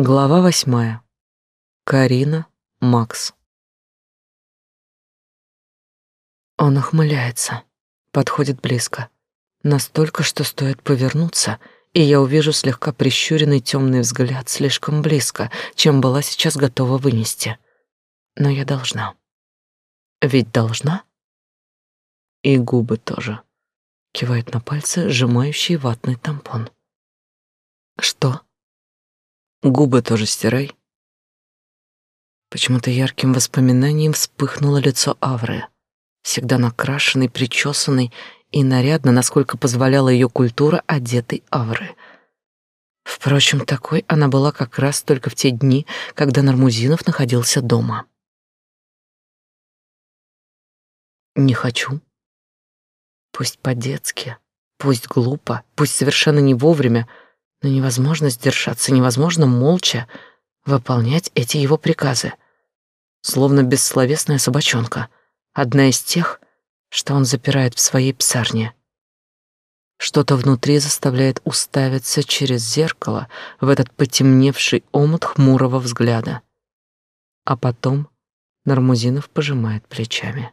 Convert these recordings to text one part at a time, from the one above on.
Глава восьмая. Карина, Макс. Он ухмыляется, подходит близко. Настолько, что стоит повернуться, и я увижу слегка прищуренный темный взгляд слишком близко, чем была сейчас готова вынести. Но я должна. Ведь должна? И губы тоже. Кивает на пальцы, сжимающий ватный тампон. Что? Губы тоже стирай. Почему-то ярким воспоминанием вспыхнуло лицо Авры. Всегда накрашенной, причесанной и нарядно, насколько позволяла ее культура, одетой Авры. Впрочем, такой она была как раз только в те дни, когда Нармузинов находился дома. Не хочу. Пусть по-детски, пусть глупо, пусть совершенно не вовремя — но невозможно сдержаться, невозможно молча выполнять эти его приказы. Словно бессловесная собачонка, одна из тех, что он запирает в своей псарне. Что-то внутри заставляет уставиться через зеркало в этот потемневший омут хмурого взгляда. А потом Нармузинов пожимает плечами.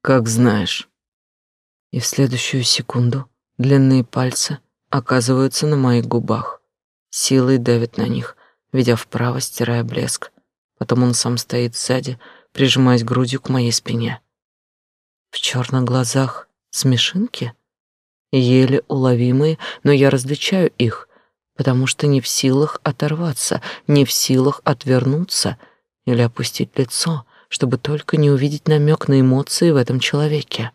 «Как знаешь». И в следующую секунду длинные пальцы — оказываются на моих губах. Силой давит на них, ведя вправо, стирая блеск. Потом он сам стоит сзади, прижимаясь грудью к моей спине. В черных глазах смешинки, еле уловимые, но я различаю их, потому что не в силах оторваться, не в силах отвернуться или опустить лицо, чтобы только не увидеть намек на эмоции в этом человеке.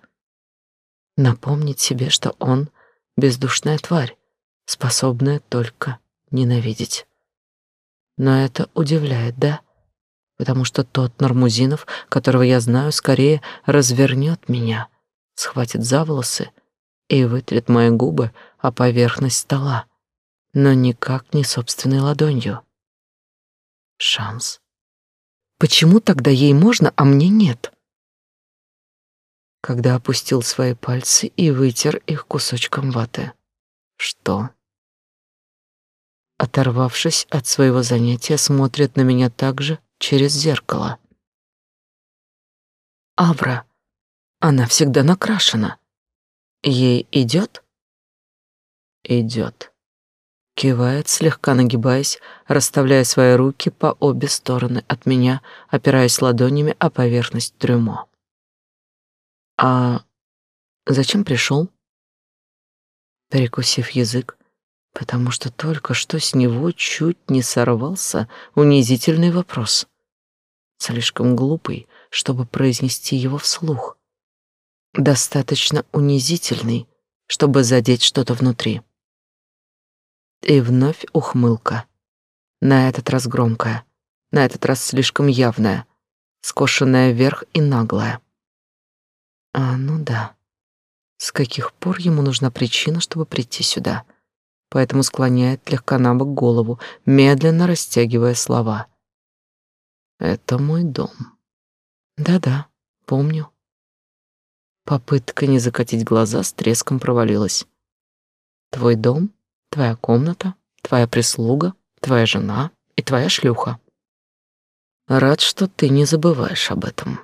Напомнить себе, что он бездушная тварь, способная только ненавидеть. Но это удивляет, да? Потому что тот Нормузинов, которого я знаю, скорее развернет меня, схватит за волосы и вытрет мои губы о поверхность стола, но никак не собственной ладонью. Шанс. Почему тогда ей можно, а мне нет? Когда опустил свои пальцы и вытер их кусочком ваты. Что? Оторвавшись от своего занятия, смотрит на меня также через зеркало. Авра. Она всегда накрашена. Ей идет? Идет. Кивает, слегка нагибаясь, расставляя свои руки по обе стороны от меня, опираясь ладонями о поверхность трюмо. А зачем пришел? Перекусив язык, потому что только что с него чуть не сорвался унизительный вопрос. Слишком глупый, чтобы произнести его вслух. Достаточно унизительный, чтобы задеть что-то внутри. И вновь ухмылка. На этот раз громкая, на этот раз слишком явная, скошенная вверх и наглая. А, ну да. С каких пор ему нужна причина, чтобы прийти сюда? Поэтому склоняет слегка на бок голову, медленно растягивая слова. Это мой дом. Да-да, помню. Попытка не закатить глаза с треском провалилась. Твой дом, твоя комната, твоя прислуга, твоя жена и твоя шлюха. Рад, что ты не забываешь об этом.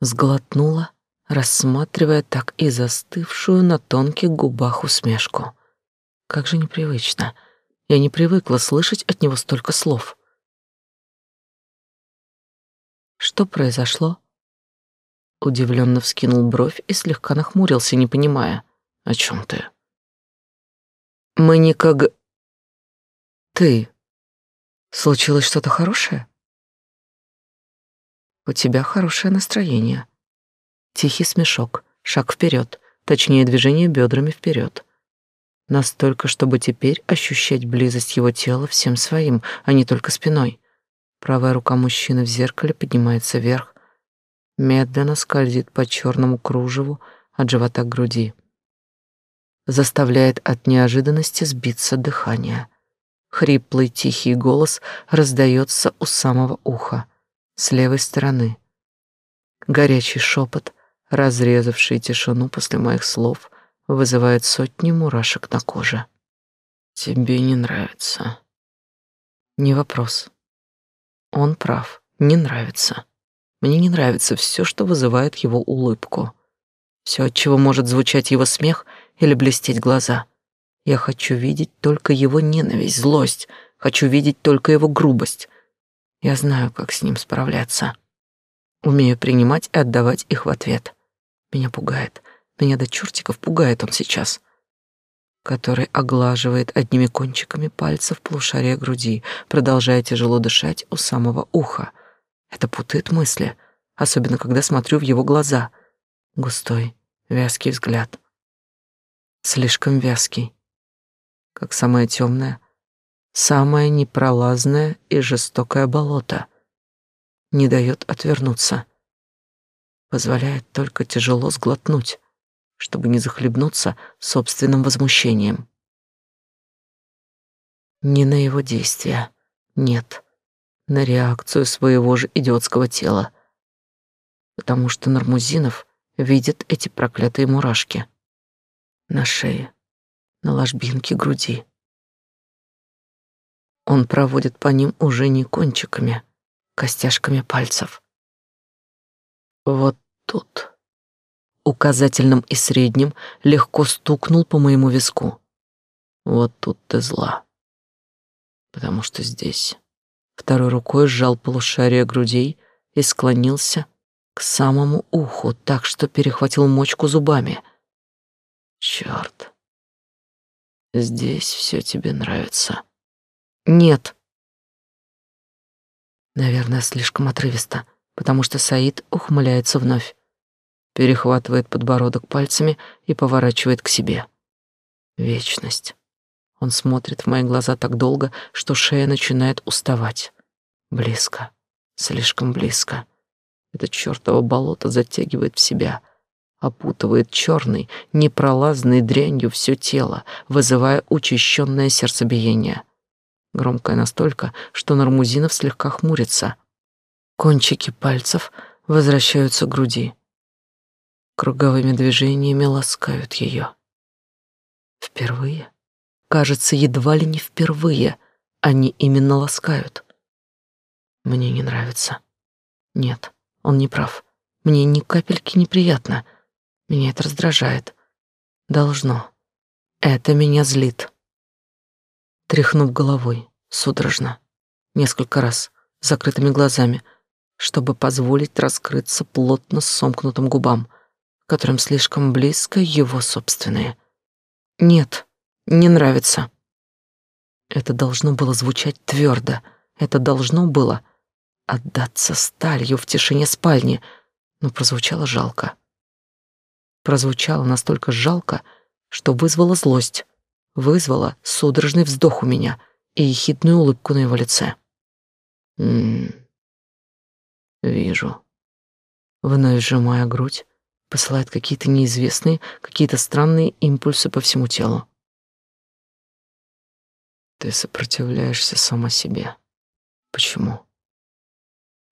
Сглотнула рассматривая так и застывшую на тонких губах усмешку. Как же непривычно. Я не привыкла слышать от него столько слов. Что произошло? Удивленно вскинул бровь и слегка нахмурился, не понимая, о чем ты. Мы никак... Ты... Случилось что-то хорошее? У тебя хорошее настроение. Тихий смешок, шаг вперед, точнее движение бедрами вперед. Настолько, чтобы теперь ощущать близость его тела всем своим, а не только спиной. Правая рука мужчины в зеркале поднимается вверх, медленно скользит по черному кружеву от живота к груди. Заставляет от неожиданности сбиться дыхание. Хриплый тихий голос раздается у самого уха, с левой стороны. Горячий шепот, разрезавший тишину после моих слов, вызывает сотни мурашек на коже. Тебе не нравится. Не вопрос. Он прав. Не нравится. Мне не нравится все, что вызывает его улыбку. Все, от чего может звучать его смех или блестеть глаза. Я хочу видеть только его ненависть, злость. Хочу видеть только его грубость. Я знаю, как с ним справляться. Умею принимать и отдавать их в ответ. Меня пугает. Меня до чертиков пугает он сейчас который оглаживает одними кончиками пальцев полушария груди, продолжая тяжело дышать у самого уха. Это путает мысли, особенно когда смотрю в его глаза. Густой, вязкий взгляд. Слишком вязкий. Как самое темное, самое непролазное и жестокое болото. Не дает отвернуться. Позволяет только тяжело сглотнуть чтобы не захлебнуться собственным возмущением. Не на его действия, нет, на реакцию своего же идиотского тела, потому что Нармузинов видит эти проклятые мурашки на шее, на ложбинке груди. Он проводит по ним уже не кончиками, костяшками пальцев. Вот тут указательным и средним легко стукнул по моему виску. Вот тут ты зла. Потому что здесь. Второй рукой сжал полушарие грудей и склонился к самому уху, так что перехватил мочку зубами. Черт. Здесь все тебе нравится. Нет. Наверное, слишком отрывисто, потому что Саид ухмыляется вновь перехватывает подбородок пальцами и поворачивает к себе. Вечность. Он смотрит в мои глаза так долго, что шея начинает уставать. Близко, слишком близко. Это чёртово болото затягивает в себя, опутывает черной, непролазной дрянью все тело, вызывая учащенное сердцебиение. Громкое настолько, что Нармузинов слегка хмурится. Кончики пальцев возвращаются к груди круговыми движениями ласкают ее. Впервые, кажется, едва ли не впервые они именно ласкают. Мне не нравится. Нет, он не прав. Мне ни капельки неприятно. Меня это раздражает. Должно. Это меня злит. Тряхнув головой, судорожно, несколько раз, закрытыми глазами, чтобы позволить раскрыться плотно сомкнутым губам — которым слишком близко его собственные. Нет, не нравится. Это должно было звучать твердо. Это должно было отдаться сталью в тишине спальни, но прозвучало жалко. Прозвучало настолько жалко, что вызвало злость, вызвало судорожный вздох у меня и ехидную улыбку на его лице. М -м -м. Вижу. Вновь сжимая грудь, посылает какие-то неизвестные, какие-то странные импульсы по всему телу. Ты сопротивляешься сама себе. Почему?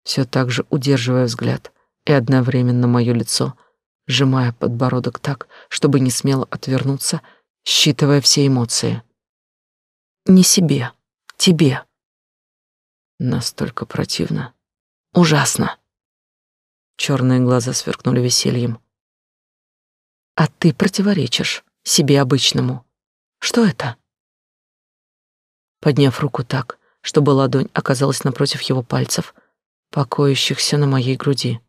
Все так же удерживая взгляд и одновременно мое лицо, сжимая подбородок так, чтобы не смело отвернуться, считывая все эмоции. Не себе, тебе. Настолько противно. Ужасно. Черные глаза сверкнули весельем. А ты противоречишь себе обычному. Что это? Подняв руку так, чтобы ладонь оказалась напротив его пальцев, покоящихся на моей груди.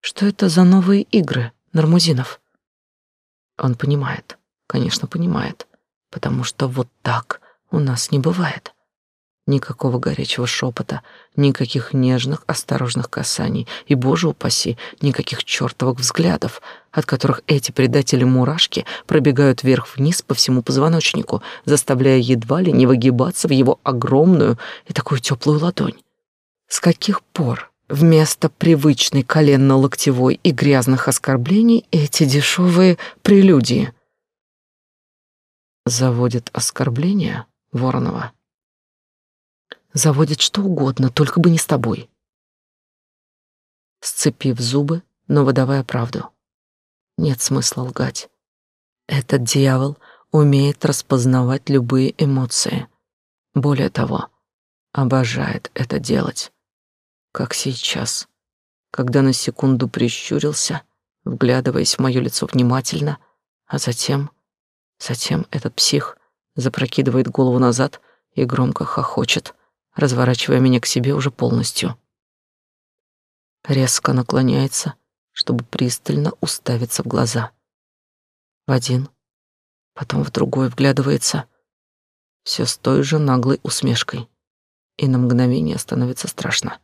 Что это за новые игры, Нармузинов? Он понимает, конечно, понимает, потому что вот так у нас не бывает. Никакого горячего шепота, никаких нежных, осторожных касаний и, боже упаси, никаких чертовых взглядов, от которых эти предатели-мурашки пробегают вверх-вниз по всему позвоночнику, заставляя едва ли не выгибаться в его огромную и такую теплую ладонь. С каких пор вместо привычной коленно-локтевой и грязных оскорблений эти дешевые прелюдии? Заводят оскорбления Воронова заводит что угодно, только бы не с тобой. Сцепив зубы, но выдавая правду. Нет смысла лгать. Этот дьявол умеет распознавать любые эмоции. Более того, обожает это делать, как сейчас, когда на секунду прищурился, вглядываясь в моё лицо внимательно, а затем, затем этот псих запрокидывает голову назад и громко хохочет, разворачивая меня к себе уже полностью. Резко наклоняется, чтобы пристально уставиться в глаза. В один, потом в другой вглядывается, все с той же наглой усмешкой. И на мгновение становится страшно.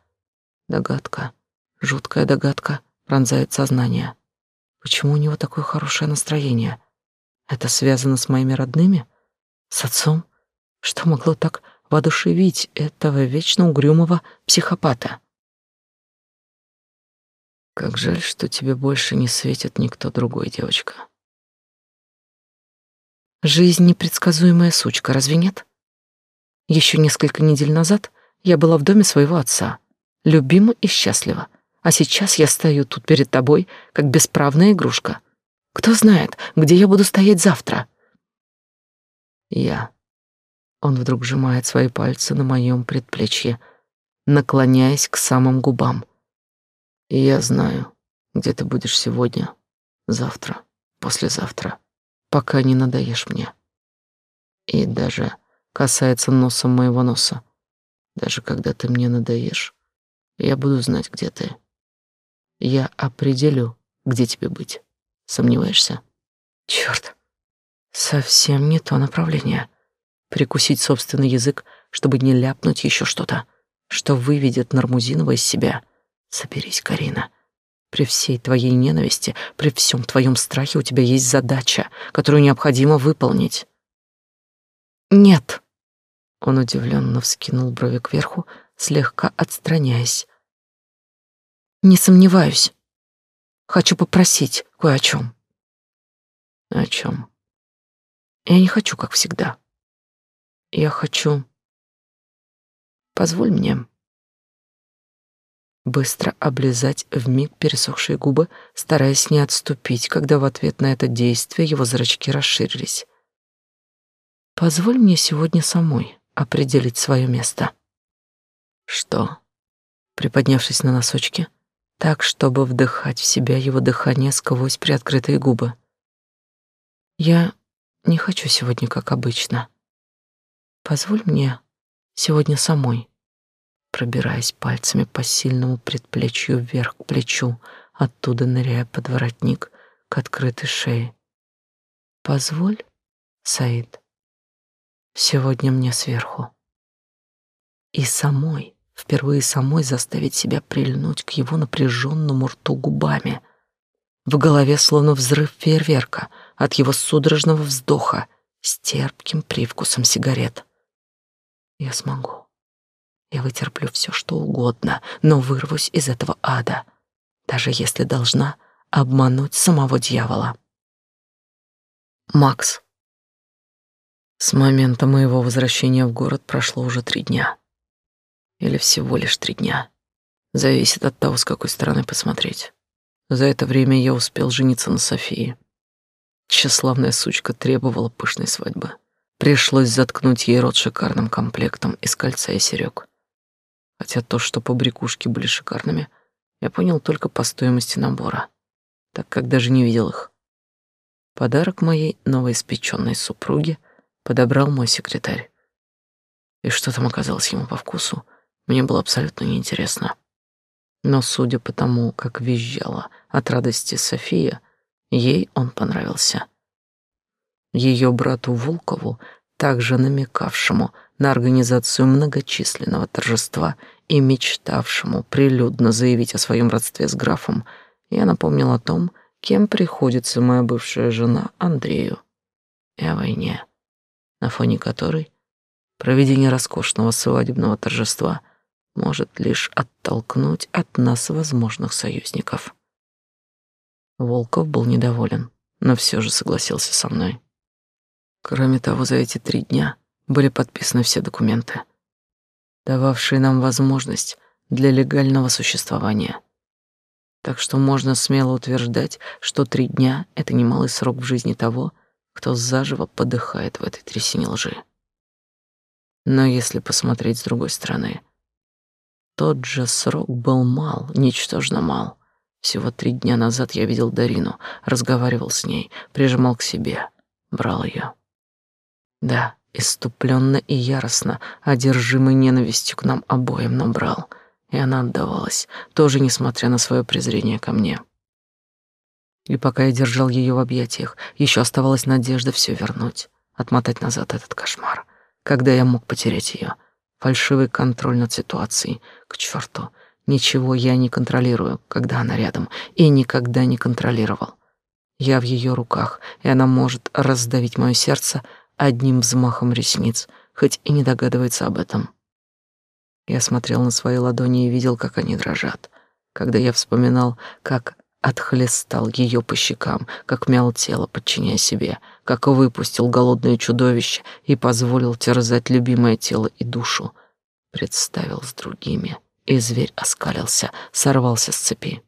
Догадка, жуткая догадка пронзает сознание. Почему у него такое хорошее настроение? Это связано с моими родными? С отцом? Что могло так воодушевить этого вечно угрюмого психопата? Как жаль, что тебе больше не светит никто другой, девочка. Жизнь непредсказуемая сучка, разве нет? Еще несколько недель назад я была в доме своего отца, любима и счастлива, а сейчас я стою тут перед тобой, как бесправная игрушка. Кто знает, где я буду стоять завтра? Я. Он вдруг сжимает свои пальцы на моем предплечье, наклоняясь к самым губам. Я знаю, где ты будешь сегодня, завтра, послезавтра пока не надоешь мне. И даже касается носом моего носа. Даже когда ты мне надоешь, я буду знать, где ты. Я определю, где тебе быть. Сомневаешься? Черт, совсем не то направление. Прикусить собственный язык, чтобы не ляпнуть еще что-то, что выведет Нармузинова из себя. Соберись, Карина. При всей твоей ненависти, при всем твоем страхе у тебя есть задача, которую необходимо выполнить. Нет. Он удивленно вскинул брови кверху, слегка отстраняясь. Не сомневаюсь. Хочу попросить кое о чем. О чем? Я не хочу, как всегда. Я хочу... Позволь мне быстро облизать вмиг пересохшие губы, стараясь не отступить, когда в ответ на это действие его зрачки расширились. «Позволь мне сегодня самой определить свое место». «Что?» Приподнявшись на носочки, так, чтобы вдыхать в себя его дыхание сквозь приоткрытые губы. «Я не хочу сегодня, как обычно. Позволь мне сегодня самой пробираясь пальцами по сильному предплечью вверх к плечу, оттуда ныряя под воротник к открытой шее. «Позволь, Саид, сегодня мне сверху». И самой, впервые самой заставить себя прильнуть к его напряженному рту губами. В голове словно взрыв фейерверка от его судорожного вздоха с терпким привкусом сигарет. Я смогу. Я вытерплю все, что угодно, но вырвусь из этого ада, даже если должна обмануть самого дьявола. Макс. С момента моего возвращения в город прошло уже три дня. Или всего лишь три дня. Зависит от того, с какой стороны посмотреть. За это время я успел жениться на Софии. Тщеславная сучка требовала пышной свадьбы. Пришлось заткнуть ей рот шикарным комплектом из кольца и серёг. Хотя то, что побрякушки были шикарными, я понял только по стоимости набора, так как даже не видел их. Подарок моей новоиспеченной супруге подобрал мой секретарь. И что там оказалось ему по вкусу, мне было абсолютно неинтересно. Но судя по тому, как визжала от радости София, ей он понравился. Ее брату Волкову, также намекавшему на организацию многочисленного торжества и мечтавшему прилюдно заявить о своем родстве с графом, я напомнил о том, кем приходится моя бывшая жена Андрею, и о войне, на фоне которой проведение роскошного свадебного торжества может лишь оттолкнуть от нас возможных союзников. Волков был недоволен, но все же согласился со мной. Кроме того, за эти три дня были подписаны все документы, дававшие нам возможность для легального существования. Так что можно смело утверждать, что три дня — это немалый срок в жизни того, кто заживо подыхает в этой трясине лжи. Но если посмотреть с другой стороны, тот же срок был мал, ничтожно мал. Всего три дня назад я видел Дарину, разговаривал с ней, прижимал к себе, брал ее. Да, иступленно и яростно, одержимый ненавистью к нам обоим, набрал, и она отдавалась, тоже несмотря на свое презрение ко мне. И пока я держал ее в объятиях, еще оставалась надежда все вернуть, отмотать назад этот кошмар, когда я мог потерять ее. Фальшивый контроль над ситуацией. К черту, ничего я не контролирую, когда она рядом, и никогда не контролировал. Я в ее руках, и она может раздавить мое сердце, одним взмахом ресниц, хоть и не догадывается об этом. Я смотрел на свои ладони и видел, как они дрожат. Когда я вспоминал, как отхлестал ее по щекам, как мял тело, подчиняя себе, как выпустил голодное чудовище и позволил терзать любимое тело и душу, представил с другими, и зверь оскалился, сорвался с цепи.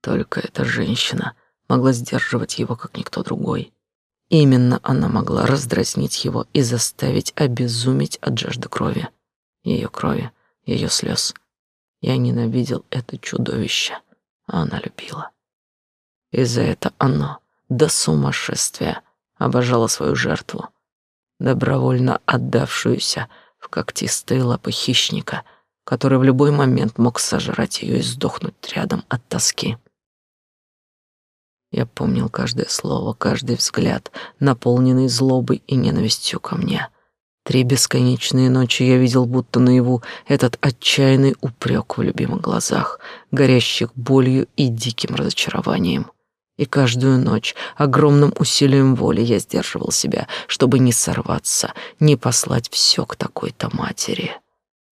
Только эта женщина могла сдерживать его, как никто другой. Именно она могла раздразнить его и заставить обезуметь от жажды крови. Ее крови, ее слез. Я ненавидел это чудовище, а она любила. И за это оно до сумасшествия обожало свою жертву, добровольно отдавшуюся в когтистые лапы хищника, который в любой момент мог сожрать ее и сдохнуть рядом от тоски. Я помнил каждое слово, каждый взгляд, наполненный злобой и ненавистью ко мне. Три бесконечные ночи я видел будто наяву этот отчаянный упрек в любимых глазах, горящих болью и диким разочарованием. И каждую ночь огромным усилием воли я сдерживал себя, чтобы не сорваться, не послать все к такой-то матери.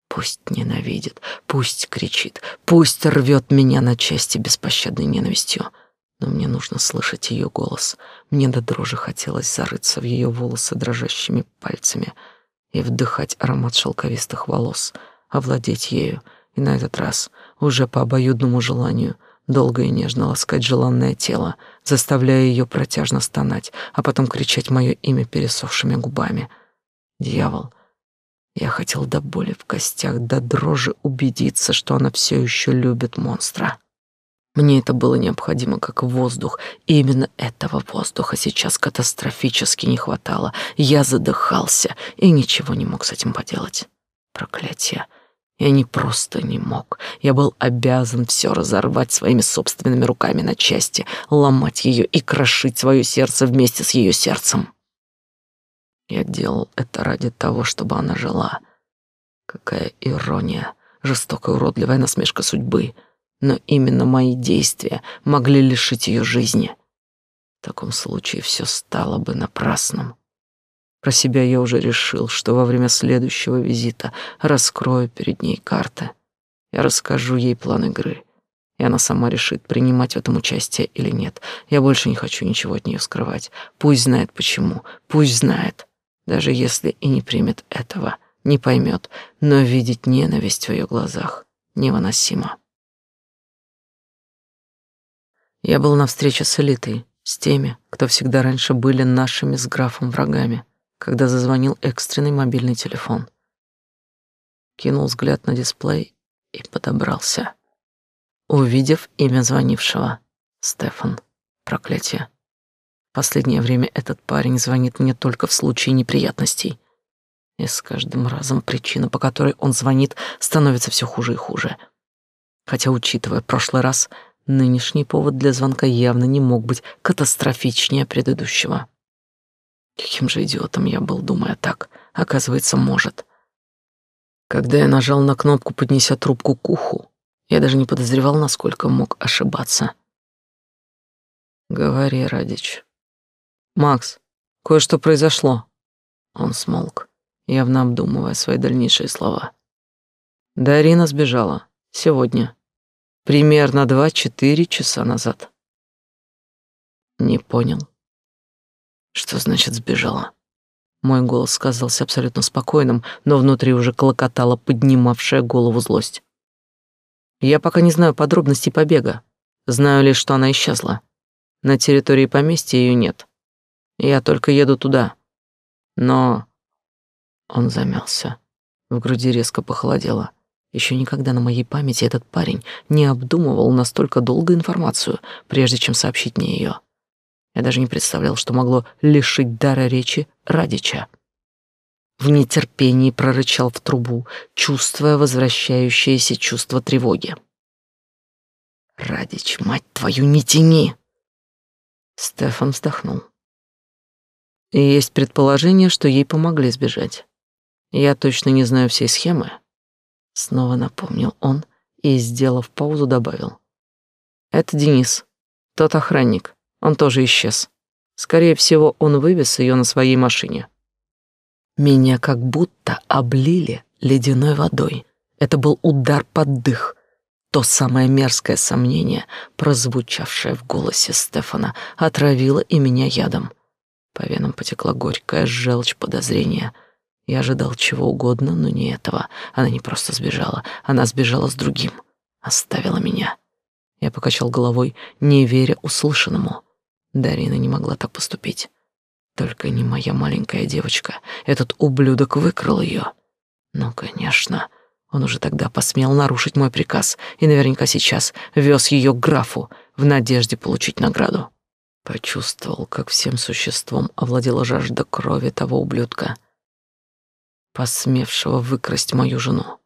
Пусть ненавидит, пусть кричит, пусть рвет меня на части беспощадной ненавистью — но мне нужно слышать ее голос. Мне до дрожи хотелось зарыться в ее волосы дрожащими пальцами и вдыхать аромат шелковистых волос, овладеть ею и на этот раз, уже по обоюдному желанию, долго и нежно ласкать желанное тело, заставляя ее протяжно стонать, а потом кричать мое имя пересохшими губами. Дьявол, я хотел до боли в костях, до дрожи убедиться, что она все еще любит монстра. Мне это было необходимо как воздух, и именно этого воздуха сейчас катастрофически не хватало. Я задыхался и ничего не мог с этим поделать. Проклятие. Я не просто не мог. Я был обязан все разорвать своими собственными руками на части, ломать ее и крошить свое сердце вместе с ее сердцем. Я делал это ради того, чтобы она жила. Какая ирония, жестокая уродливая насмешка судьбы — но именно мои действия могли лишить ее жизни. В таком случае все стало бы напрасным. Про себя я уже решил, что во время следующего визита раскрою перед ней карты. Я расскажу ей план игры, и она сама решит, принимать в этом участие или нет. Я больше не хочу ничего от нее скрывать. Пусть знает почему, пусть знает, даже если и не примет этого, не поймет, но видеть ненависть в ее глазах невыносимо. Я был на встрече с элитой, с теми, кто всегда раньше были нашими с графом врагами, когда зазвонил экстренный мобильный телефон. Кинул взгляд на дисплей и подобрался. Увидев имя звонившего, Стефан. Проклятие. Последнее время этот парень звонит мне только в случае неприятностей. И с каждым разом причина, по которой он звонит, становится все хуже и хуже. Хотя, учитывая прошлый раз, Нынешний повод для звонка явно не мог быть катастрофичнее предыдущего. Каким же идиотом я был, думая так. Оказывается, может. Когда я нажал на кнопку, поднеся трубку к уху, я даже не подозревал, насколько мог ошибаться. «Говори, Радич». «Макс, кое-что произошло». Он смолк, явно обдумывая свои дальнейшие слова. Дарина сбежала. Сегодня. Примерно два-четыре часа назад. Не понял. Что значит сбежала? Мой голос казался абсолютно спокойным, но внутри уже клокотала поднимавшая голову злость. Я пока не знаю подробностей побега. Знаю лишь, что она исчезла. На территории поместья ее нет. Я только еду туда. Но Он замялся. В груди резко похолодело. Еще никогда на моей памяти этот парень не обдумывал настолько долго информацию, прежде чем сообщить мне ее. Я даже не представлял, что могло лишить дара речи Радича. В нетерпении прорычал в трубу, чувствуя возвращающееся чувство тревоги. «Радич, мать твою, не тяни!» Стефан вздохнул. Есть предположение, что ей помогли сбежать. Я точно не знаю всей схемы. Снова напомнил он и, сделав паузу, добавил. Это Денис, тот охранник. Он тоже исчез. Скорее всего, он вывез ее на своей машине. Меня как будто облили ледяной водой. Это был удар под дых. То самое мерзкое сомнение, прозвучавшее в голосе Стефана, отравило и меня ядом. По венам потекла горькая желчь подозрения. Я ожидал чего угодно, но не этого. Она не просто сбежала, она сбежала с другим. Оставила меня. Я покачал головой, не веря услышанному. Дарина не могла так поступить. Только не моя маленькая девочка. Этот ублюдок выкрал ее. Ну, конечно. Он уже тогда посмел нарушить мой приказ и наверняка сейчас вез ее к графу в надежде получить награду. Почувствовал, как всем существом овладела жажда крови того ублюдка, посмевшего выкрасть мою жену.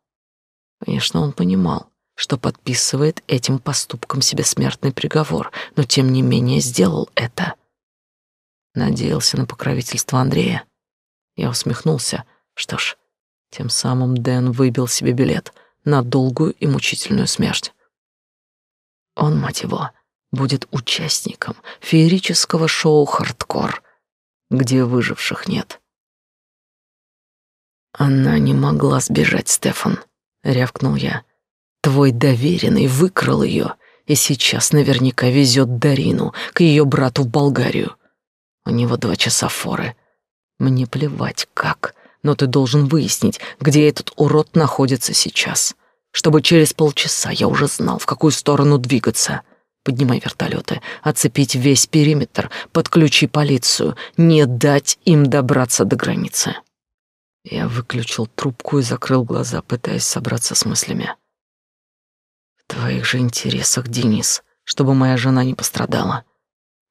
Конечно, он понимал, что подписывает этим поступком себе смертный приговор, но тем не менее сделал это. Надеялся на покровительство Андрея. Я усмехнулся. Что ж, тем самым Дэн выбил себе билет на долгую и мучительную смерть. Он, мать его, будет участником феерического шоу «Хардкор», где выживших нет. «Она не могла сбежать, Стефан», — рявкнул я. «Твой доверенный выкрал ее и сейчас наверняка везет Дарину к ее брату в Болгарию. У него два часа форы. Мне плевать, как, но ты должен выяснить, где этот урод находится сейчас, чтобы через полчаса я уже знал, в какую сторону двигаться». Поднимай вертолеты, оцепить весь периметр, подключи полицию, не дать им добраться до границы. Я выключил трубку и закрыл глаза, пытаясь собраться с мыслями. В твоих же интересах, Денис, чтобы моя жена не пострадала.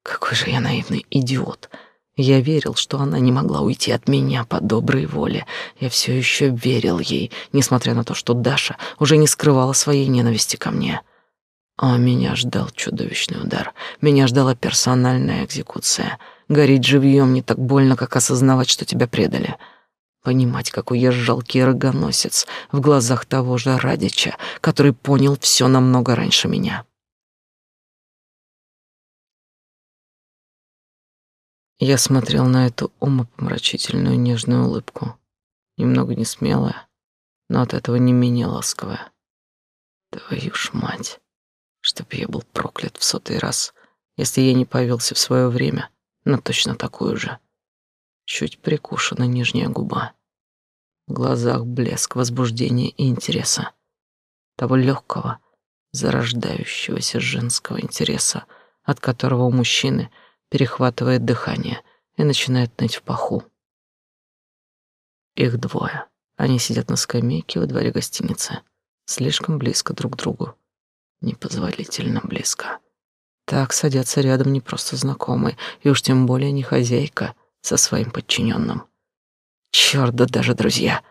Какой же я наивный идиот. Я верил, что она не могла уйти от меня по доброй воле. Я все еще верил ей, несмотря на то, что Даша уже не скрывала своей ненависти ко мне. А меня ждал чудовищный удар. Меня ждала персональная экзекуция. Гореть живьем не так больно, как осознавать, что тебя предали. Понимать, какой я жалкий рогоносец в глазах того же Радича, который понял все намного раньше меня. Я смотрел на эту умопомрачительную нежную улыбку. Немного несмелая, но от этого не менее ласковая. Твою ж мать чтоб я был проклят в сотый раз, если я не повелся в свое время на точно такую же. Чуть прикушена нижняя губа. В глазах блеск возбуждения и интереса. Того легкого, зарождающегося женского интереса, от которого у мужчины перехватывает дыхание и начинает ныть в паху. Их двое. Они сидят на скамейке во дворе гостиницы, слишком близко друг к другу непозволительно близко. Так садятся рядом не просто знакомые, и уж тем более не хозяйка со своим подчиненным. Черт, да даже друзья.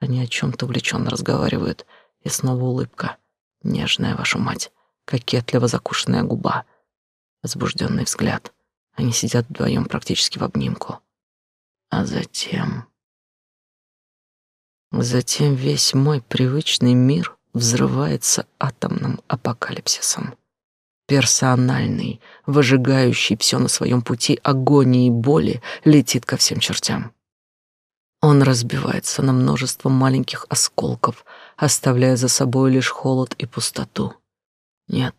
Они о чем-то увлеченно разговаривают, и снова улыбка. Нежная ваша мать, кокетливо закушенная губа, возбужденный взгляд. Они сидят вдвоем практически в обнимку. А затем... Затем весь мой привычный мир взрывается атомным апокалипсисом. Персональный, выжигающий все на своем пути агонии и боли, летит ко всем чертям. Он разбивается на множество маленьких осколков, оставляя за собой лишь холод и пустоту. Нет,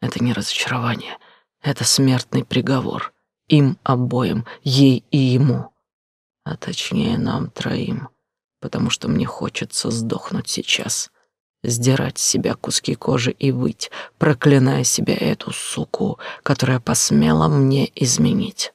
это не разочарование, это смертный приговор. Им обоим, ей и ему. А точнее нам троим, потому что мне хочется сдохнуть сейчас — сдирать с себя куски кожи и выть, проклиная себя эту суку, которая посмела мне изменить.